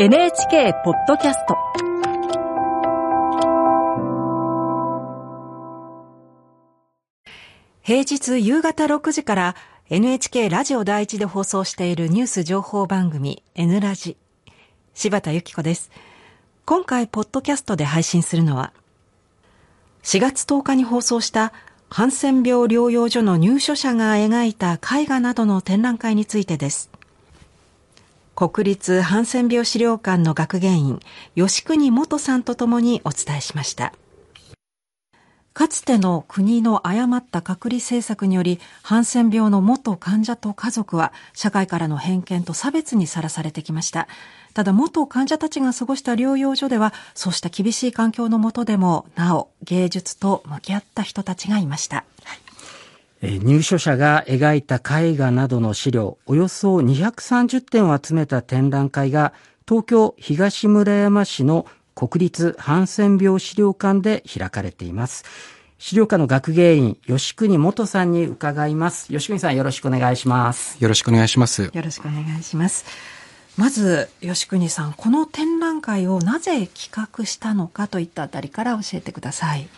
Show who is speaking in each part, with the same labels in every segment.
Speaker 1: NHK ポッドキャスト。平日夕方6時から NHK ラジオ第一で放送しているニュース情報番組 N ラジ。柴田由紀子です。今回ポッドキャストで配信するのは4月10日に放送したハンセン病療養所の入所者が描いた絵画などの展覧会についてです。国立ハンセン病資料館の学芸員吉国元さんとともにお伝えしました。かつての国の誤った隔離政策によりハンセン病の元患者と家族は社会からの偏見と差別にさらされてきました。ただ元患者たちが過ごした療養所ではそうした厳しい環境の下でもなお芸術と向き合った人たちがいました、
Speaker 2: 入所者が描いた絵画などの資料およそ230点を集めた展覧会が東京東村山市の国立ハンセン病資料館で開かれています。資料館の学芸員、吉国元さんに伺います。吉国さんよろしくお願いします。
Speaker 3: よろしくお願いします。
Speaker 1: よろしくお願いします。まず、吉国さん、この展覧会をなぜ企画したのかといったあたりから教えてください。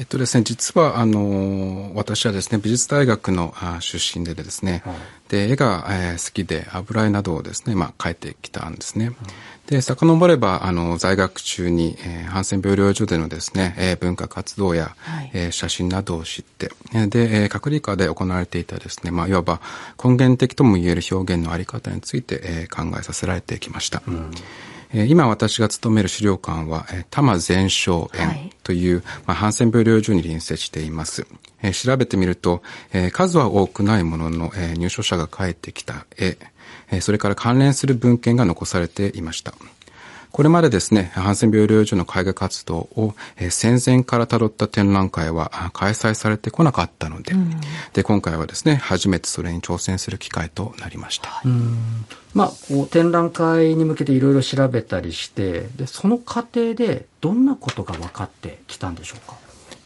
Speaker 3: えっとですね、実は、あの、私はですね、美術大学の出身でですね、はい、で、絵が、えー、好きで油絵などをですね、まあ、描いてきたんですね。うんで、遡れば、あの、在学中に、えー、ハンセン病療所でのですね、えー、文化活動や、はい、えー、写真などを知って、で、えー、隔離下で行われていたですね、まあ、いわば根源的とも言える表現のあり方について、えー、考えさせられてきました。うん今私が勤める資料館は、多摩全焼園という、はい、まあ、ハンセン病療所に隣接しています。調べてみると、数は多くないものの、入所者が描いてきた絵、それから関連する文献が残されていました。これまでですね、ハンセン病療養所の海外活動を、戦前から辿った展覧会は開催されてこなかったので、うん、で、今回はですね、初めてそれに挑戦する機会となりました。
Speaker 2: まあ、こう展覧会に向けていろいろ調べたりして、で、その過程でどんなことが分かってきたんでしょうか？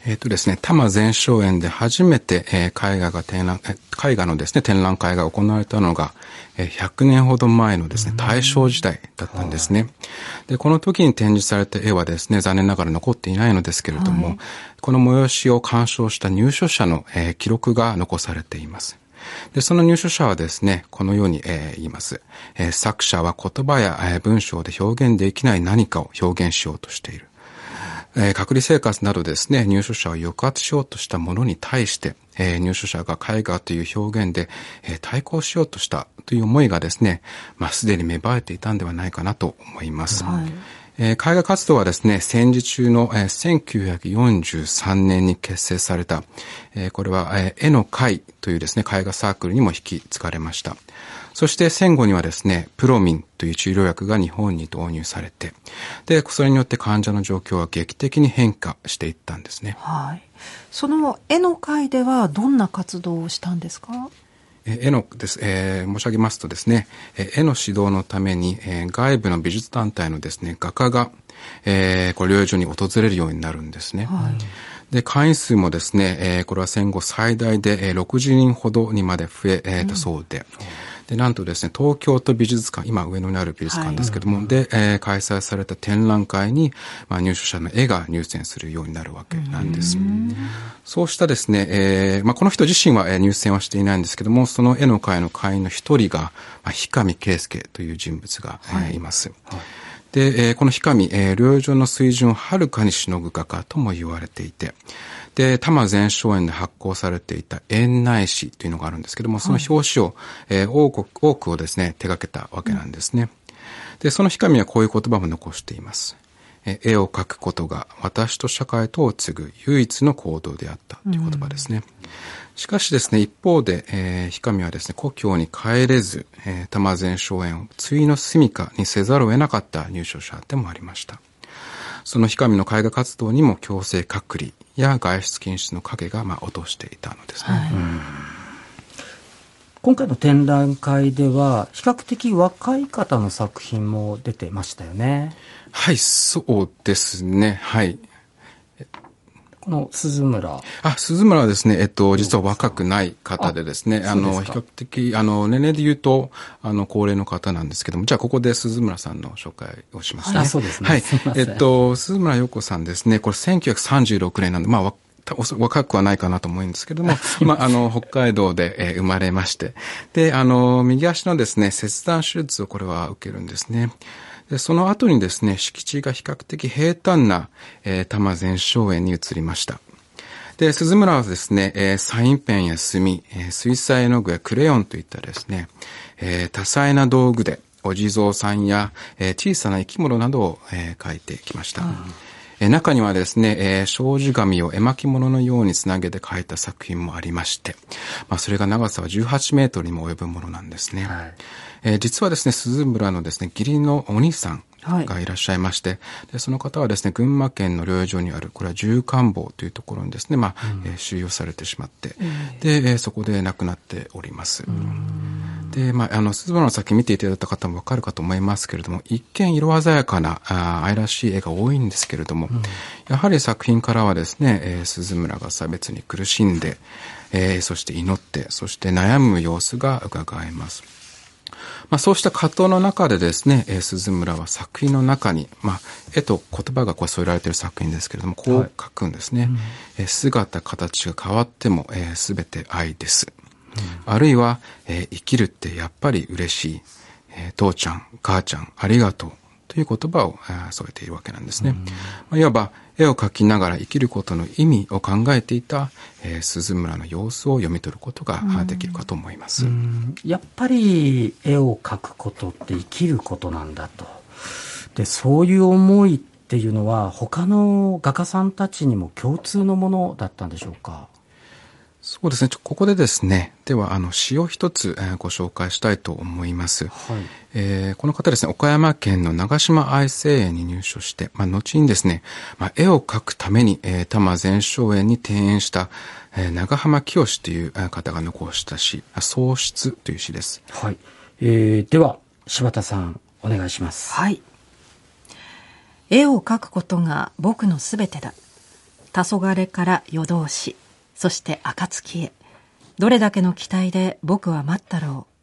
Speaker 3: えっ、ー、とですね、多摩全焼園で初めて、えー、絵画が展覧、絵画のですね、展覧会が行われたのが、えー、100年ほど前のですね、大正時代だったんですね。で、この時に展示された絵はですね、残念ながら残っていないのですけれども、はい、この催しを鑑賞した入所者の、えー、記録が残されています。で、その入所者はですね、このように、えー、言います。えー、作者は言葉や、えー、文章で表現できない何かを表現しようとしている。えー、隔離生活などですね、入所者を抑圧しようとしたものに対して、えー、入所者が絵画という表現で、えー、対抗しようとしたという思いがですね、まあ、すでに芽生えていたんではないかなと思います。はいえー、絵画活動はですね、戦時中の、えー、1943年に結成された、えー、これは、えー、絵の会というですね、絵画サークルにも引き継がれました。そして戦後にはですね、プロミンという治療薬が日本に導入されて、で、それによって患者の状況は劇的に変化していったんですね。
Speaker 1: はい。その絵の会ではどんな活動をしたんですか？
Speaker 3: 絵のです、えー、申し上げますとですね、絵の指導のために、えー、外部の美術団体のですね、画家が、えー、これ療養所に訪れるようになるんですね。はいで、会員数もですね、えー、これは戦後最大で、えー、60人ほどにまで増え、えー、たそうで、うんで、なんとですね、東京都美術館、今上野にある美術館ですけども、はい、で、えー、開催された展覧会に、まあ、入所者の絵が入選するようになるわけなんです。そうしたですね、えー、まあ、この人自身は入選はしていないんですけども、その絵の会の会員の一人が、まあ、氷上圭介という人物が、はい、います。はいで、えー、この氷上、えー、療養所の水準をはるかにしのぐ画家とも言われていて、で、多摩全商園で発行されていた園内誌というのがあるんですけども、その表紙を、えー、多く、多くをですね、手掛けたわけなんですね。で、その氷上はこういう言葉も残しています。絵を描くことが私と社会とを継ぐ唯一の行動であったという言葉ですね。しかしですね、一方で、えー、氷上はですね、故郷に帰れず、えー、多摩全荘園を対の住処にせざるを得なかった入所者でもありました。その氷上の絵画活動にも強制隔離や外出禁止の影がまあ落としていたのですね。はい、
Speaker 2: 今回の展覧会では比較的若い方の作品も出てましたよね。
Speaker 3: はい、そうですね。はい。
Speaker 2: この鈴村。
Speaker 3: あ、鈴村はですね、えっと、実は若くない方でですね、ああの、比較的、あの、年齢で言うと、あの、高齢の方なんですけども、じゃあここで鈴村さんの紹介をしますね。
Speaker 2: あ、そうですね。
Speaker 3: はい。えっと、鈴村陽子さんですね、これ1936年なんで、まあ、若くはないかなと思うんですけども、まあ、あの、北海道で、えー、生まれまして、で、あの、右足のですね、切断手術をこれは受けるんですね。でその後にですね、敷地が比較的平坦な、えー、多摩前哨園に移りました。で、鈴村はですね、えー、サインペンや墨、えー、水彩絵の具やクレヨンといったですね、えー、多彩な道具で、お地蔵さんや、えー、小さな生き物などを、えー、描いてきました。えー、中にはですね、えー、障子紙を絵巻物のようにつなげて描いた作品もありまして、まあ、それが長さは18メートルにも及ぶものなんですね。はい。えー、実はですね、鈴村のですね、義理のお兄さんがいらっしゃいまして、はい、でその方はですね、群馬県の療養所にある、これは重官房というところにですね、まあ、うん、えー、収容されてしまって、で、えー、そこで亡くなっております。で、まあ、あの、鈴村の先見ていただいた方もわかるかと思いますけれども、一見色鮮やかな、あ愛らしい絵が多いんですけれども、うん、やはり作品からはですね、えー、鈴村が差別に苦しんで、えー、そして祈って、そして悩む様子が伺えます。まあ、そうした葛藤の中でですね、えー、鈴村は作品の中に、まあ、絵と言葉がこう添えられている作品ですけれども、こう書くんですね。はいうん、えー、姿、形が変わっても、えー、全て愛です。うん、あるいは、えー、生きるってやっぱり嬉しい。えー、父ちゃん、母ちゃん、ありがとう。という言葉を添えているわけなんですね。うん、まあ、いわば絵を描きながら生きることの意味を考えていた、えー、鈴村の様子を読み取ることができるかと思います。
Speaker 2: やっぱり絵を描くことって生きることなんだと。で、そういう思いっていうのは他の画家さんたちにも共通のものだったんでしょうか？
Speaker 3: そうですね。ここでですね、では、あの、詩を一つ、えー、ご紹介したいと思います。はい、えー、この方ですね、岡山県の長島愛生園に入所して、まあ、後にですね、まあ、絵を描くために、えー、多摩全荘園に庭園した、えー、長浜清という方が残した詩、喪失という詩です。
Speaker 2: はい。えー、では、柴田さん、お願いします。
Speaker 1: はい。絵を描くことが僕のすべてだ。黄昏から夜通し。そして暁へ。どれだけの期待で僕は待ったろう。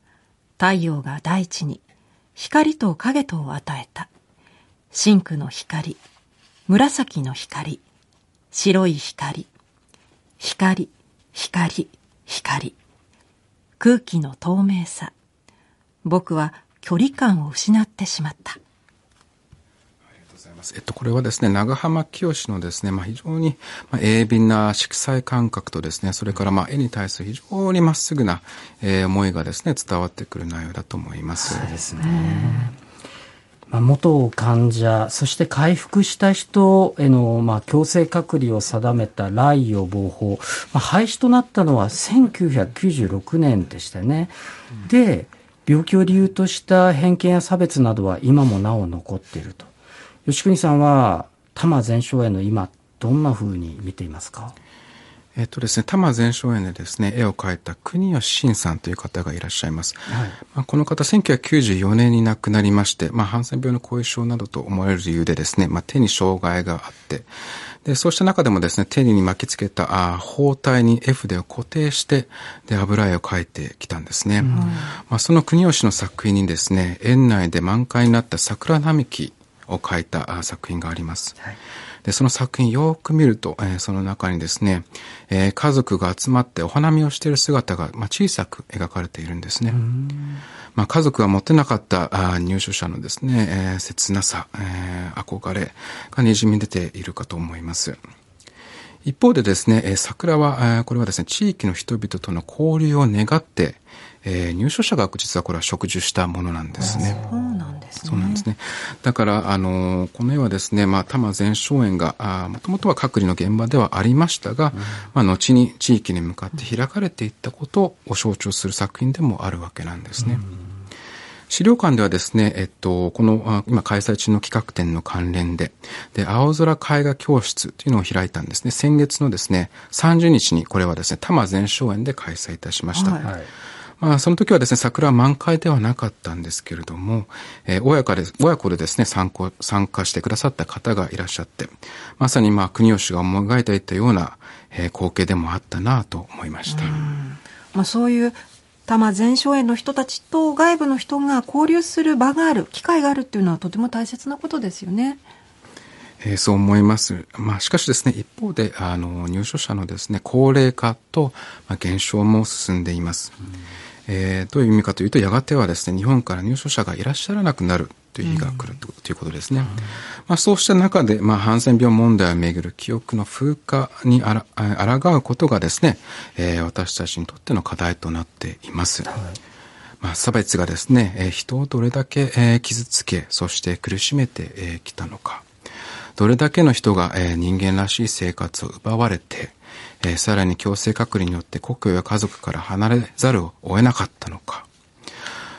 Speaker 1: 太陽が大地に光と影とを与えた。真紅の光紫の光白い光。光光光。空気の透明さ。僕は距離感を失ってしまった。
Speaker 3: ます。えっと、これはですね、長浜清のですね、まあ、非常に、まあ、鋭敏な色彩感覚とですね、それからまあ、絵に対する非常にまっすぐな、えー、思いがですね、伝わってくる内容だと思います。
Speaker 2: そうですね。まあ、元患者、そして回復した人への、まあ、強制隔離を定めた来予防法、まあ、廃止となったのは1996年でしたね。うん、で、病気を理由とした偏見や差別などは今もなお残っていると。吉国さんは多摩全生園の今どんなふうに見ていますか？
Speaker 3: えっとですね、多摩全生園でですね、絵を描いた国吉慎さんという方がいらっしゃいます。はい、まあ、この方、1994年に亡くなりまして、まあ、ハンセン病の後遺症などと思われる理由でですね、まあ、手に障害があって、で、そうした中でもですね、手に巻きつけたあ包帯に絵筆を固定して、で、油絵を描いてきたんですね。うん、まあ、その国吉の作品にですね、園内で満開になった桜並木を書いた作品があります。はい、でその作品よく見ると、えー、その中にですね、えー、家族が集まってお花見をしている姿が、まあ、小さく描かれているんですね。まあ、家族が持ってなかったあ入所者のですね、えー、切なさ、えー、憧れがにじみ出ているかと思います。一方でですね、桜は、これはですね、地域の人々との交流を願って、えー、入所者が実はこれは植樹したものなんですね。
Speaker 1: そうなんです
Speaker 3: ね。そうなんですね。だから、あの、この絵はですね、まあ、多摩全荘園が、もともとは隔離の現場ではありましたが、うん、まあ、後に地域に向かって開かれていったことを象徴する作品でもあるわけなんですね。うん資料館ではですね、えっと、この、今開催中の企画展の関連で、で、青空絵画教室というのを開いたんですね。先月のですね、30日にこれはですね、多摩全荘園で開催いたしました。はいまあ、その時はですね、桜は満開ではなかったんですけれども、えー、親子で、親子でですね、参考、参加してくださった方がいらっしゃって、まさにまあ、国吉が思い描いていたような、えー、光景でもあったなと思いました。
Speaker 1: まあ、そういう多摩全荘園の人たちと外部の人が交流する場がある、機会があるっていうのはとても大切なことですよね。
Speaker 3: えー、そう思います。まあ、しかしですね、一方で、あの、入所者のですね、高齢化と、まあ、減少も進んでいます。うんえー、どういう意味かというと、やがてはですね、日本から入所者がいらっしゃらなくなるという日が来るということですね。うん、まあ、そうした中で、まあ、ハンセン病問題をめぐる記憶の風化にあら抗うことがですね、えー、私たちにとっての課題となっています。はいまあ、差別がですね、えー、人をどれだけ、えー、傷つけ、そして苦しめてき、えー、たのか。どれだけの人が、えー、人間らしい生活を奪われて、えー、さらに強制隔離によって故郷や家族から離れざるを得なかったのか。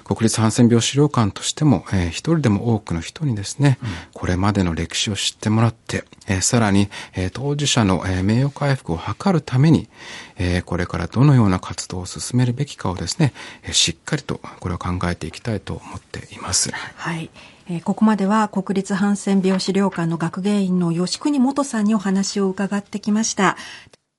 Speaker 3: 国立ハンセン病資料館としても、えー、一人でも多くの人にですね、うん、これまでの歴史を知ってもらって、えー、さらに、えー、当事者の、えー、名誉回復を図るために、えー、これからどのような活動を進めるべきかをですね、えー、しっかりとこれを考えていきたいと思っています。
Speaker 1: はい。えー、ここまでは国立ハンセン病資料館の学芸員の吉国元さんにお話を伺ってきました。